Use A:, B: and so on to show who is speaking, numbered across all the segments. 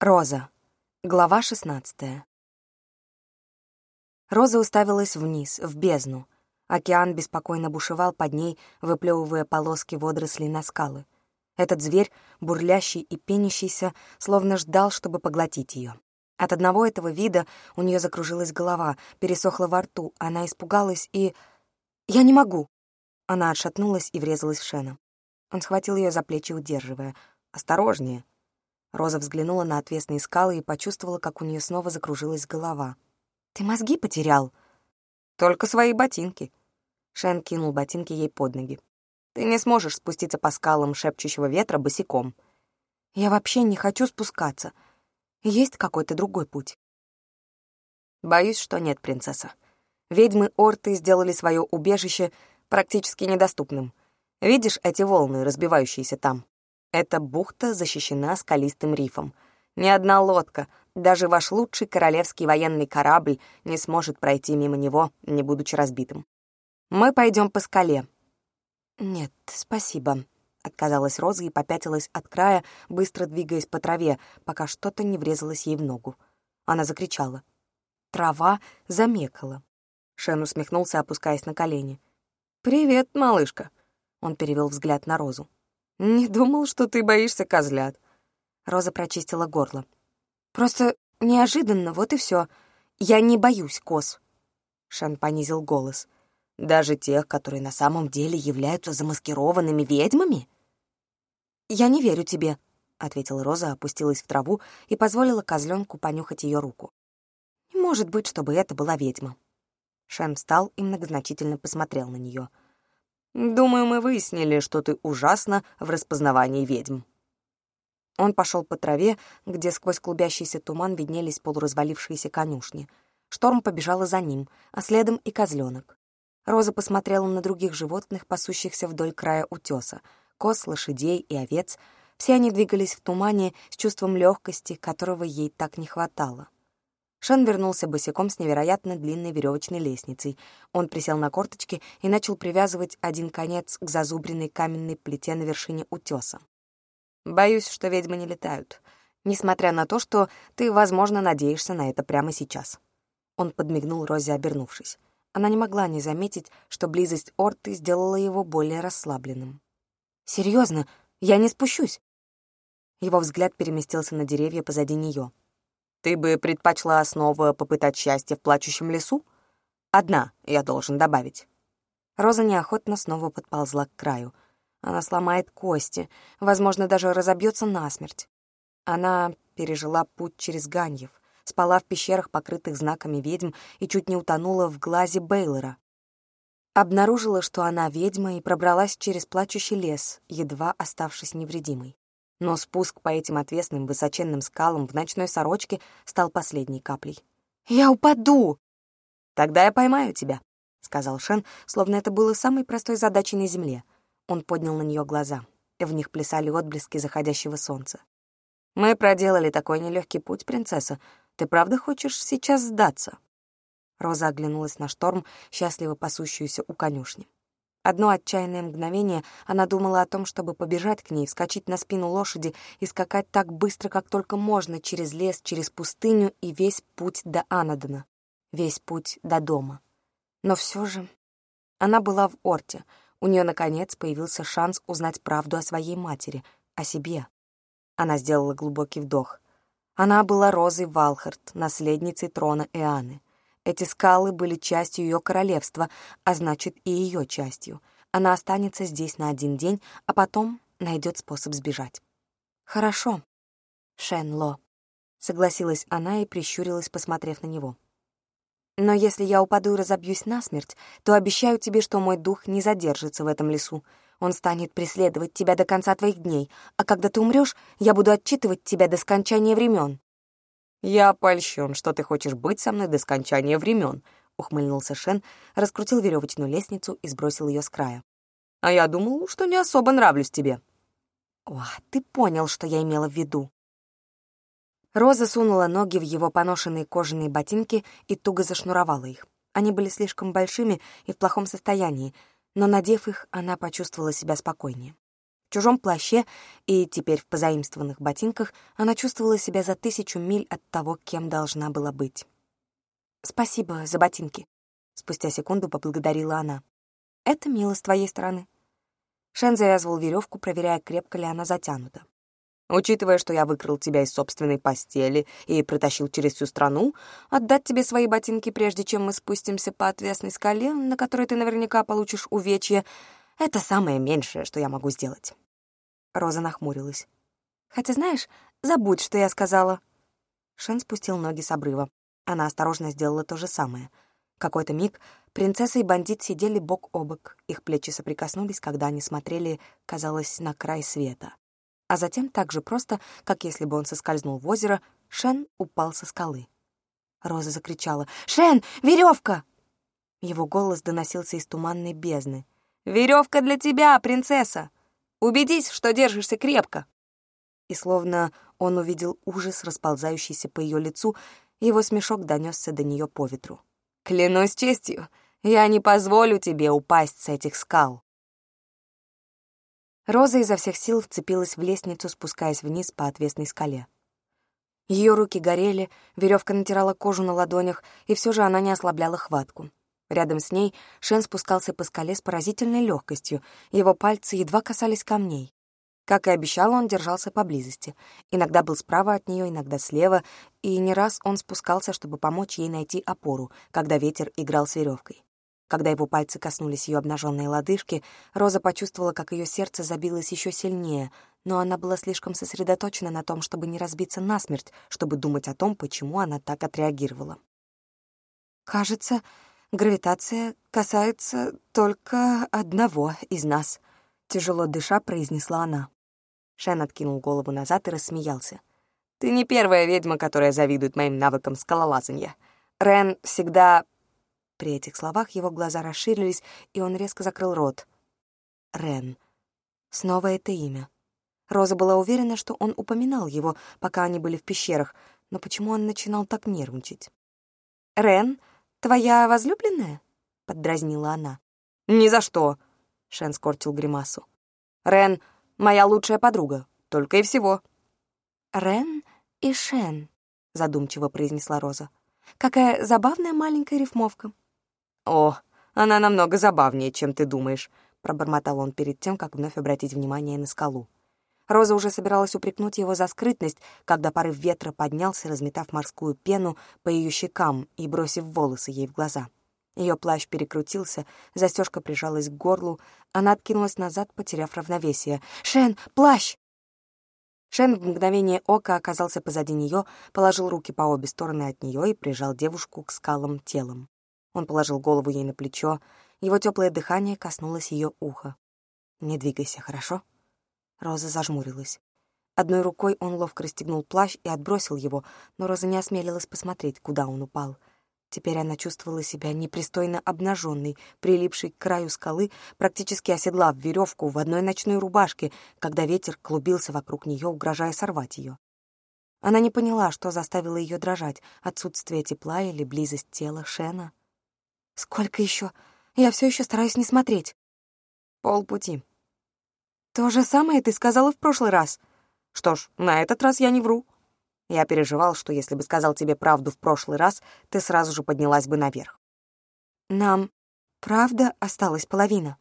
A: Роза. Глава шестнадцатая. Роза уставилась вниз, в бездну. Океан беспокойно бушевал под ней, выплевывая полоски водорослей на скалы. Этот зверь, бурлящий и пенящийся, словно ждал, чтобы поглотить ее. От одного этого вида у нее закружилась голова, пересохла во рту, она испугалась и... «Я не могу!» Она отшатнулась и врезалась в Шена. Он схватил ее за плечи, удерживая. «Осторожнее!» Роза взглянула на отвесные скалы и почувствовала, как у нее снова закружилась голова. «Ты мозги потерял?» «Только свои ботинки». Шен кинул ботинки ей под ноги. «Ты не сможешь спуститься по скалам шепчущего ветра босиком». «Я вообще не хочу спускаться. Есть какой-то другой путь?» «Боюсь, что нет, принцесса. Ведьмы Орты сделали свое убежище практически недоступным. Видишь эти волны, разбивающиеся там? Эта бухта защищена скалистым рифом. Ни одна лодка, даже ваш лучший королевский военный корабль не сможет пройти мимо него, не будучи разбитым. Мы пойдем по скале». «Нет, спасибо», — отказалась Роза и попятилась от края, быстро двигаясь по траве, пока что-то не врезалось ей в ногу. Она закричала. Трава замекала. Шен усмехнулся, опускаясь на колени. «Привет, малышка», — он перевел взгляд на Розу. «Не думал, что ты боишься козлят». Роза прочистила горло. «Просто неожиданно, вот и все. Я не боюсь коз». Шан понизил голос. «Даже тех, которые на самом деле являются замаскированными ведьмами?» «Я не верю тебе», — ответила Роза, опустилась в траву и позволила козленку понюхать ее руку. «Не может быть, чтобы это была ведьма». Шен встал и многозначительно посмотрел на нее. Думаю, мы выяснили, что ты ужасна в распознавании ведьм». Он пошел по траве, где сквозь клубящийся туман виднелись полуразвалившиеся конюшни. Шторм побежала за ним, а следом и козленок. Роза посмотрела на других животных, пасущихся вдоль края утеса. Коз, лошадей и овец. Все они двигались в тумане с чувством легкости, которого ей так не хватало. Шан вернулся босиком с невероятно длинной веревочной лестницей. Он присел на корточки и начал привязывать один конец к зазубренной каменной плите на вершине утеса. «Боюсь, что ведьмы не летают, несмотря на то, что ты, возможно, надеешься на это прямо сейчас». Он подмигнул Розе, обернувшись. Она не могла не заметить, что близость Орты сделала его более расслабленным. «Серьезно, я не спущусь!» Его взгляд переместился на деревья позади нее. Ты бы предпочла снова попытать счастье в плачущем лесу? Одна, я должен добавить. Роза неохотно снова подползла к краю. Она сломает кости, возможно, даже разобьется насмерть. Она пережила путь через Ганьев, спала в пещерах, покрытых знаками ведьм, и чуть не утонула в глазе Бейлора. Обнаружила, что она ведьма, и пробралась через плачущий лес, едва оставшись невредимой но спуск по этим отвесным высоченным скалам в ночной сорочке стал последней каплей. «Я упаду!» «Тогда я поймаю тебя», — сказал Шен, словно это было самой простой задачей на земле. Он поднял на нее глаза. В них плясали отблески заходящего солнца. «Мы проделали такой нелегкий путь, принцесса. Ты правда хочешь сейчас сдаться?» Роза оглянулась на шторм, счастливо пасущуюся у конюшни. Одно отчаянное мгновение она думала о том, чтобы побежать к ней, вскочить на спину лошади и скакать так быстро, как только можно, через лес, через пустыню и весь путь до Анадона, весь путь до дома. Но все же она была в Орте, у нее, наконец, появился шанс узнать правду о своей матери, о себе. Она сделала глубокий вдох. Она была Розой Валхарт, наследницей трона Эаны. Эти скалы были частью ее королевства, а значит и ее частью. Она останется здесь на один день, а потом найдет способ сбежать. «Хорошо, Шен Ло», — согласилась она и прищурилась, посмотрев на него. «Но если я упаду и разобьюсь насмерть, то обещаю тебе, что мой дух не задержится в этом лесу. Он станет преследовать тебя до конца твоих дней, а когда ты умрешь, я буду отчитывать тебя до скончания времен. «Я польщен, что ты хочешь быть со мной до скончания времен», — ухмыльнулся Шен, раскрутил веревочную лестницу и сбросил ее с края. «А я думал, что не особо нравлюсь тебе». «О, ты понял, что я имела в виду». Роза сунула ноги в его поношенные кожаные ботинки и туго зашнуровала их. Они были слишком большими и в плохом состоянии, но, надев их, она почувствовала себя спокойнее. В чужом плаще и теперь в позаимствованных ботинках она чувствовала себя за тысячу миль от того, кем должна была быть. «Спасибо за ботинки», — спустя секунду поблагодарила она. «Это мило с твоей стороны». Шен завязывал веревку, проверяя, крепко ли она затянута.
B: Учитывая, что я выкрал тебя из собственной постели и протащил через всю страну, отдать тебе свои ботинки, прежде чем мы спустимся по отвесной скале, на которой ты наверняка получишь увечье, это самое меньшее, что я могу сделать».
A: Роза нахмурилась. «Хотя, знаешь, забудь, что я сказала». Шен спустил ноги с обрыва. Она осторожно сделала то же самое. Какой-то миг принцесса и бандит сидели бок о бок. Их плечи соприкоснулись, когда они смотрели, казалось, на край света. А затем, так же просто, как если бы он соскользнул в озеро, Шен упал со скалы. Роза закричала «Шен, веревка!» Его голос доносился из туманной бездны. Веревка для тебя, принцесса! Убедись, что держишься крепко!» И словно он увидел ужас, расползающийся по ее лицу, его смешок донесся до нее по ветру. «Клянусь честью, я не позволю тебе упасть с этих скал!» Роза изо всех сил вцепилась в лестницу, спускаясь вниз по отвесной скале. Ее руки горели, веревка натирала кожу на ладонях, и все же она не ослабляла хватку. Рядом с ней Шен спускался по скале с поразительной легкостью, его пальцы едва касались камней. Как и обещал, он держался поблизости. Иногда был справа от нее, иногда слева, и не раз он спускался, чтобы помочь ей найти опору, когда ветер играл с веревкой. Когда его пальцы коснулись ее обнаженной лодыжки, Роза почувствовала, как ее сердце забилось еще сильнее, но она была слишком сосредоточена на том, чтобы не разбиться насмерть, чтобы думать о том, почему она так отреагировала. «Кажется, Гравитация касается только одного из нас», — тяжело дыша произнесла она. Шен откинул голову назад и рассмеялся. «Ты не первая ведьма, которая завидует моим навыкам скалолазания. Рен всегда...» При этих словах его глаза расширились, и он резко закрыл рот. Рен. Снова это имя. Роза была уверена, что он упоминал его, пока они были в пещерах, но почему он начинал так нервничать? «Рен «Твоя возлюбленная?» — поддразнила она. «Ни за что!» — Шен скорчил гримасу. «Рен — моя лучшая подруга, только и всего». «Рен и Шен», — задумчиво произнесла Роза. «Какая забавная маленькая рифмовка».
B: «О, она намного забавнее, чем ты думаешь», — пробормотал он перед тем, как вновь обратить внимание на скалу.
A: Роза уже собиралась упрекнуть его за скрытность, когда порыв ветра поднялся, разметав морскую пену по ее щекам и бросив волосы ей в глаза. Ее плащ перекрутился, застежка прижалась к горлу, она откинулась назад, потеряв равновесие. «Шен, плащ!» Шен в мгновение ока оказался позади нее, положил руки по обе стороны от нее и прижал девушку к скалам телом. Он положил голову ей на плечо, его теплое дыхание коснулось ее уха. «Не двигайся, хорошо?» Роза зажмурилась. Одной рукой он ловко расстегнул плащ и отбросил его, но Роза не осмелилась посмотреть, куда он упал. Теперь она чувствовала себя непристойно обнаженной, прилипшей к краю скалы, практически оседлав веревку в одной ночной рубашке, когда ветер клубился вокруг нее, угрожая сорвать ее. Она не поняла, что заставило ее дрожать, отсутствие тепла или близость тела Шена. «Сколько еще? Я все еще стараюсь не смотреть».
B: «Полпути»,
A: «То же самое ты сказала в прошлый раз».
B: «Что ж, на этот раз я не вру». Я переживал, что если бы сказал тебе правду в прошлый раз, ты сразу же поднялась бы наверх.
A: «Нам правда осталась половина?»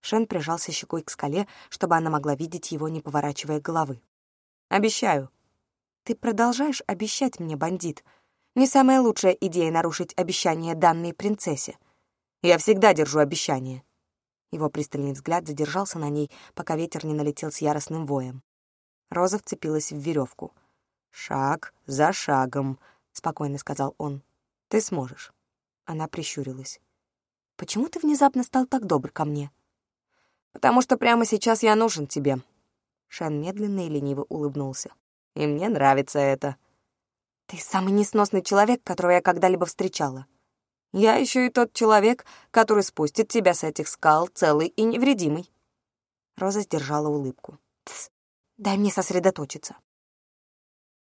A: Шен прижался щекой к скале, чтобы она могла видеть его, не поворачивая головы.
B: «Обещаю».
A: «Ты продолжаешь обещать мне, бандит. Не самая лучшая идея нарушить обещание данной принцессе.
B: Я всегда держу обещания.
A: Его пристальный взгляд задержался на ней, пока ветер не налетел с яростным воем. Роза вцепилась в веревку.
B: «Шаг за шагом», —
A: спокойно сказал он. «Ты сможешь». Она прищурилась. «Почему ты внезапно стал так добр ко мне?»
B: «Потому что прямо сейчас я нужен тебе».
A: Шен медленно и лениво улыбнулся.
B: «И мне нравится это».
A: «Ты самый несносный человек, которого я когда-либо встречала».
B: Я еще и тот человек, который спустит тебя с этих скал целый и невредимый.
A: Роза сдержала улыбку. Тсс, дай мне сосредоточиться.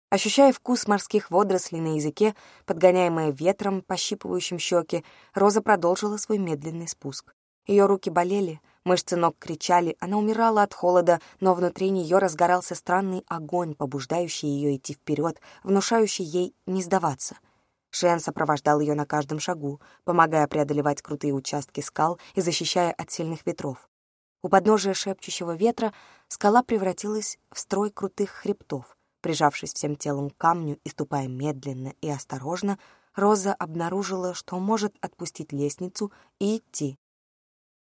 A: Ощущая вкус морских водорослей на языке, подгоняемая ветром, пощипывающим щеки, Роза продолжила свой медленный спуск. Ее руки болели, Мышцы ног кричали, она умирала от холода, но внутри нее разгорался странный огонь, побуждающий ее идти вперед, внушающий ей не сдаваться. Шен сопровождал ее на каждом шагу, помогая преодолевать крутые участки скал и защищая от сильных ветров. У подножия шепчущего ветра скала превратилась в строй крутых хребтов. Прижавшись всем телом к камню и ступая медленно и осторожно, Роза обнаружила, что может отпустить лестницу и идти,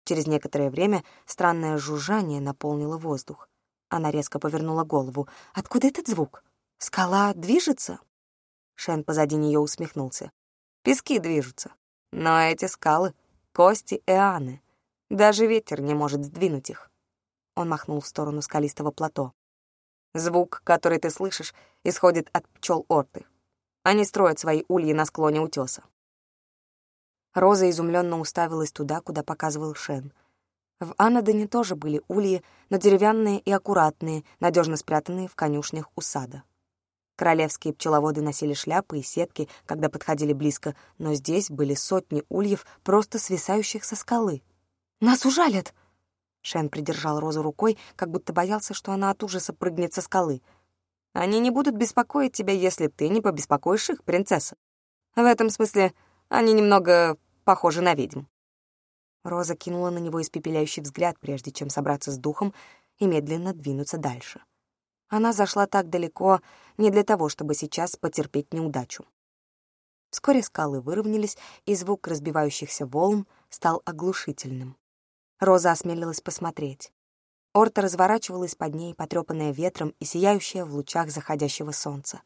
A: Через некоторое время странное жужжание наполнило воздух. Она резко повернула голову. «Откуда этот звук? Скала движется?» Шен позади нее усмехнулся. «Пески движутся. Но эти скалы — кости Эаны. Даже ветер не может сдвинуть их». Он махнул в сторону скалистого плато. «Звук, который ты слышишь, исходит от пчел Орты. Они строят свои ульи на склоне утеса. Роза изумленно уставилась туда, куда показывал Шен. В Анадоне тоже были ульи, но деревянные и аккуратные, надежно спрятанные в конюшнях у сада. Королевские пчеловоды носили шляпы и сетки, когда подходили близко, но здесь были сотни ульев, просто свисающих со скалы. «Нас ужалят!» Шен придержал Розу рукой, как будто боялся, что она от ужаса прыгнет со скалы. «Они не будут беспокоить тебя, если ты не побеспокоишь их, принцесса. В этом смысле они немного похожи на ведьм». Роза кинула на него испепеляющий взгляд, прежде чем собраться с духом и медленно двинуться дальше. Она зашла так далеко не для того, чтобы сейчас потерпеть неудачу. Вскоре скалы выровнялись, и звук разбивающихся волн стал оглушительным. Роза осмелилась посмотреть. Орта разворачивалась под ней, потрепанная ветром и сияющая в лучах заходящего солнца.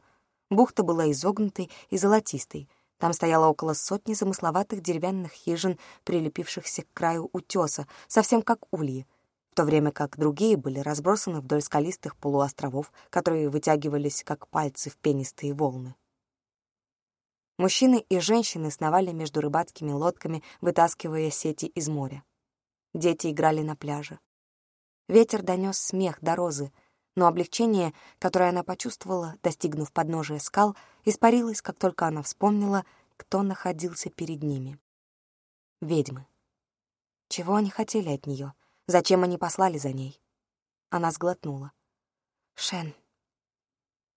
A: Бухта была изогнутой и золотистой — там стояло около сотни замысловатых деревянных хижин, прилепившихся к краю утеса, совсем как ульи, в то время как другие были разбросаны вдоль скалистых полуостровов, которые вытягивались, как пальцы в пенистые волны. Мужчины и женщины сновали между рыбацкими лодками, вытаскивая сети из моря. Дети играли на пляже. Ветер донес смех до розы, но облегчение, которое она почувствовала, достигнув подножия скал, испарилось, как только она вспомнила, кто находился перед ними. Ведьмы. Чего они хотели от нее? Зачем они послали за ней? Она сглотнула. «Шен,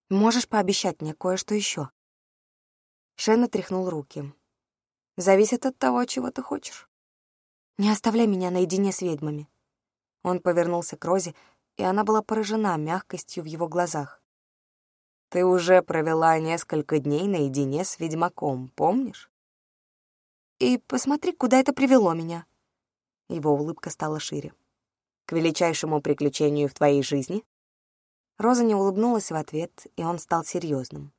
A: можешь пообещать мне кое-что еще?» Шен отряхнул руки. «Зависит от того, чего ты хочешь. Не оставляй меня наедине с ведьмами». Он повернулся к Розе, и она была поражена мягкостью в его глазах. «Ты уже провела несколько дней наедине с ведьмаком, помнишь?» «И посмотри, куда это привело меня». Его улыбка стала шире. «К величайшему приключению в твоей жизни?» Роза не улыбнулась в ответ, и он стал серьезным.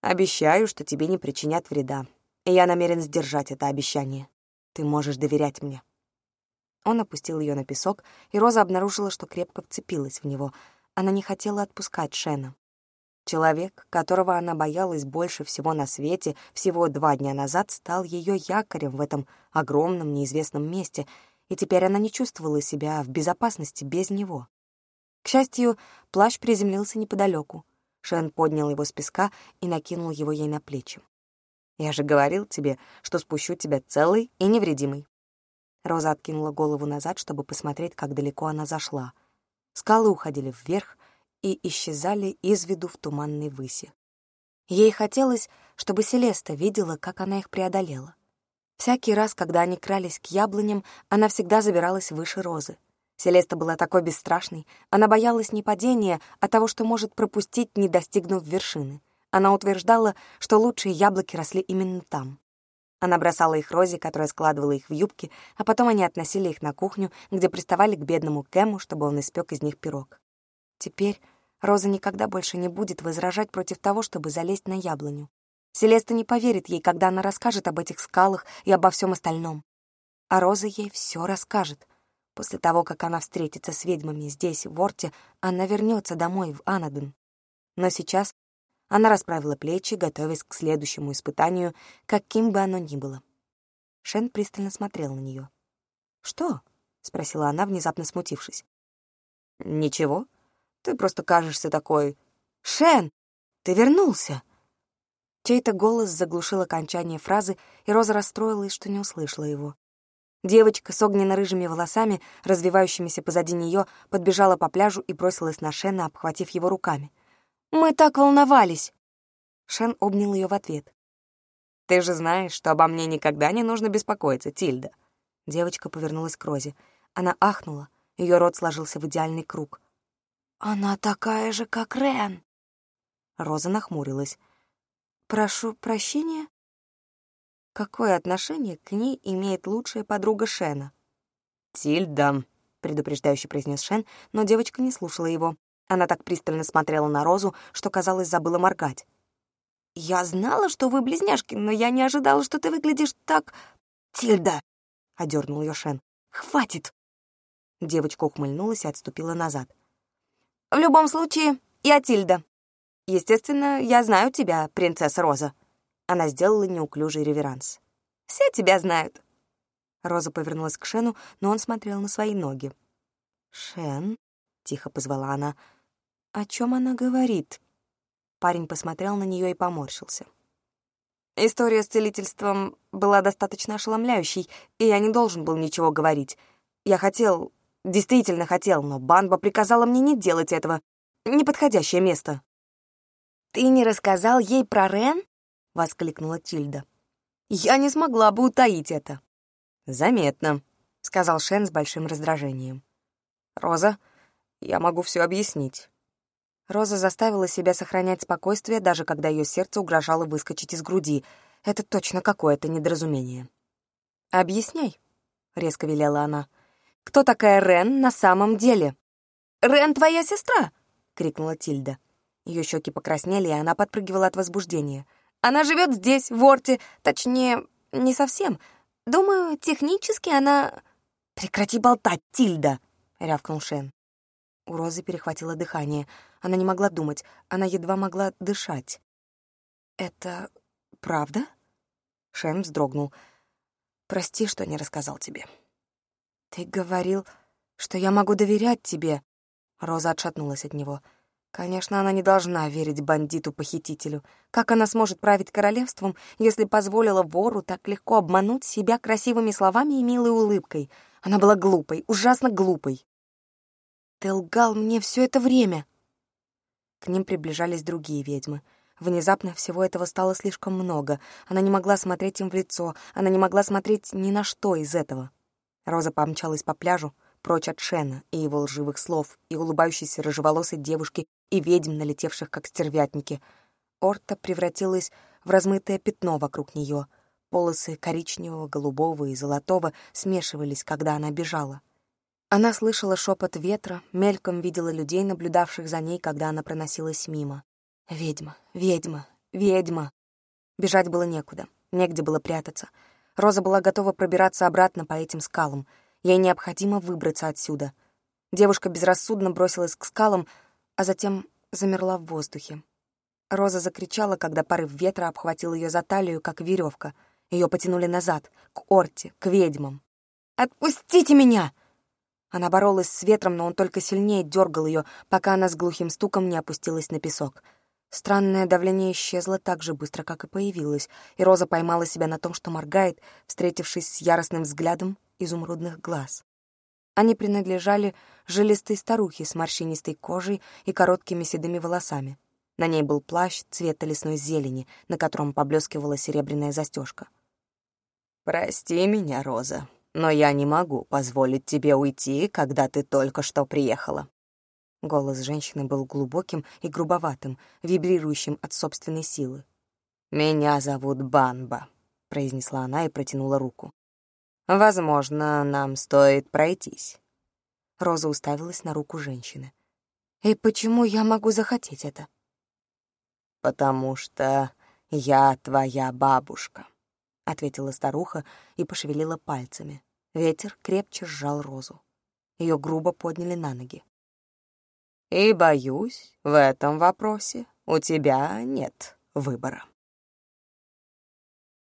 A: «Обещаю, что тебе не причинят вреда, и я намерен сдержать это обещание. Ты можешь доверять мне». Он опустил ее на песок, и Роза обнаружила, что крепко вцепилась в него. Она не хотела отпускать Шена. Человек, которого она боялась больше всего на свете, всего два дня назад стал ее якорем в этом огромном неизвестном месте, и теперь она не чувствовала себя в безопасности без него. К счастью, плащ приземлился неподалеку. Шен поднял его с песка и накинул его ей на плечи. «Я же говорил тебе, что спущу тебя целый и невредимый». Роза откинула голову назад, чтобы посмотреть, как далеко она зашла. Скалы уходили вверх и исчезали из виду в туманной выси. Ей хотелось, чтобы Селеста видела, как она их преодолела. Всякий раз, когда они крались к яблоням, она всегда забиралась выше Розы. Селеста была такой бесстрашной, она боялась не падения, а того, что может пропустить, не достигнув вершины. Она утверждала, что лучшие яблоки росли именно там. Она бросала их Розе, которая складывала их в юбки, а потом они относили их на кухню, где приставали к бедному Кэму, чтобы он испек из них пирог. Теперь Роза никогда больше не будет возражать против того, чтобы залезть на яблоню. Селеста не поверит ей, когда она расскажет об этих скалах и обо всем остальном. А Роза ей все расскажет. После того, как она встретится с ведьмами здесь, в Орте, она вернется домой, в Анадон. Но сейчас она расправила плечи, готовясь к следующему испытанию, каким бы оно ни было. Шен пристально смотрел на нее. «Что?» — спросила она, внезапно смутившись. «Ничего. Ты просто кажешься такой...» «Шен, ты вернулся!» Чей-то голос заглушил окончание фразы, и Роза расстроилась, что не услышала его. Девочка с огненно-рыжими волосами, развивающимися позади нее, подбежала по пляжу и бросилась на Шена, обхватив его руками. «Мы так волновались!» Шен обнял ее в ответ.
B: «Ты же знаешь, что обо мне никогда не нужно беспокоиться, Тильда».
A: Девочка повернулась к Розе. Она ахнула. Ее рот сложился в идеальный круг. «Она такая же, как Рен!» Роза нахмурилась. «Прошу прощения?» Какое отношение к ней имеет лучшая подруга Шена?
B: «Тильда», — предупреждающе произнес Шен, но девочка не слушала его. Она так пристально смотрела на Розу, что, казалось, забыла моргать.
A: «Я знала, что вы близняшки, но я не ожидала, что ты выглядишь так...» «Тильда!» — одернул ее Шен. «Хватит!» Девочка ухмыльнулась и отступила назад. «В любом случае, я Тильда. Естественно, я знаю тебя, принцесса Роза». Она сделала неуклюжий реверанс. «Все тебя знают». Роза повернулась к Шену, но он смотрел на свои ноги. «Шен?» — тихо позвала она. «О чем она говорит?» Парень посмотрел на нее и поморщился. История с целительством была достаточно ошеломляющей, и я не должен был ничего говорить. Я хотел, действительно хотел, но Банба приказала мне не делать этого. Неподходящее место. «Ты не рассказал ей про Рен?» — воскликнула Тильда. «Я не смогла бы утаить это».
B: «Заметно», — сказал Шен с большим раздражением. «Роза, я могу все объяснить».
A: Роза заставила себя сохранять спокойствие, даже когда ее сердце угрожало выскочить из груди. Это точно какое-то недоразумение. «Объясняй», — резко велела она. «Кто такая Рен на самом деле?» «Рен твоя сестра!» — крикнула Тильда. Ее щеки покраснели, и она подпрыгивала от возбуждения. «Она живет здесь, в Орте. Точнее, не совсем. Думаю, технически она...» «Прекрати болтать, Тильда!» — рявкнул Шен. У Розы перехватило дыхание. Она не могла думать, она едва могла дышать. «Это правда?» Шен вздрогнул. «Прости, что не рассказал тебе». «Ты говорил, что я могу доверять тебе». Роза отшатнулась от него. Конечно, она не должна верить бандиту-похитителю. Как она сможет править королевством, если позволила вору так легко обмануть себя красивыми словами и милой улыбкой? Она была глупой, ужасно глупой. Ты лгал мне все это время!» К ним приближались другие ведьмы. Внезапно всего этого стало слишком много. Она не могла смотреть им в лицо, она не могла смотреть ни на что из этого. Роза помчалась по пляжу, прочь от Шена и его лживых слов, и улыбающейся рыжеволосой девушки, и ведьм, налетевших как стервятники. Орта превратилась в размытое пятно вокруг нее. Полосы коричневого, голубого и золотого смешивались, когда она бежала. Она слышала шепот ветра, мельком видела людей, наблюдавших за ней, когда она проносилась мимо. Ведьма, ведьма, ведьма. Бежать было некуда, негде было прятаться. Роза была готова пробираться обратно по этим скалам. Ей необходимо выбраться отсюда. Девушка безрассудно бросилась к скалам, а затем замерла в воздухе. Роза закричала, когда порыв ветра обхватил ее за талию, как веревка. Ее потянули назад, к Орте, к ведьмам. «Отпустите меня!» Она боролась с ветром, но он только сильнее дергал ее, пока она с глухим стуком не опустилась на песок. Странное давление исчезло так же быстро, как и появилось, и Роза поймала себя на том, что моргает, встретившись с яростным взглядом изумрудных глаз. Они принадлежали жилистой старухе с морщинистой кожей и короткими седыми волосами. На ней был плащ цвета лесной зелени, на котором поблескивала серебряная застежка.
B: «Прости меня, Роза», но я не могу позволить тебе уйти, когда ты только что приехала».
A: Голос женщины был глубоким и грубоватым, вибрирующим от собственной силы.
B: «Меня зовут Банба», — произнесла она и протянула руку. «Возможно, нам стоит пройтись».
A: Роза уставилась на руку женщины. «И почему я могу захотеть это?»
B: «Потому что я твоя бабушка», — ответила старуха и пошевелила пальцами.
A: Ветер крепче сжал розу. Ее грубо подняли на ноги.
B: «И, боюсь, в этом вопросе у тебя нет выбора».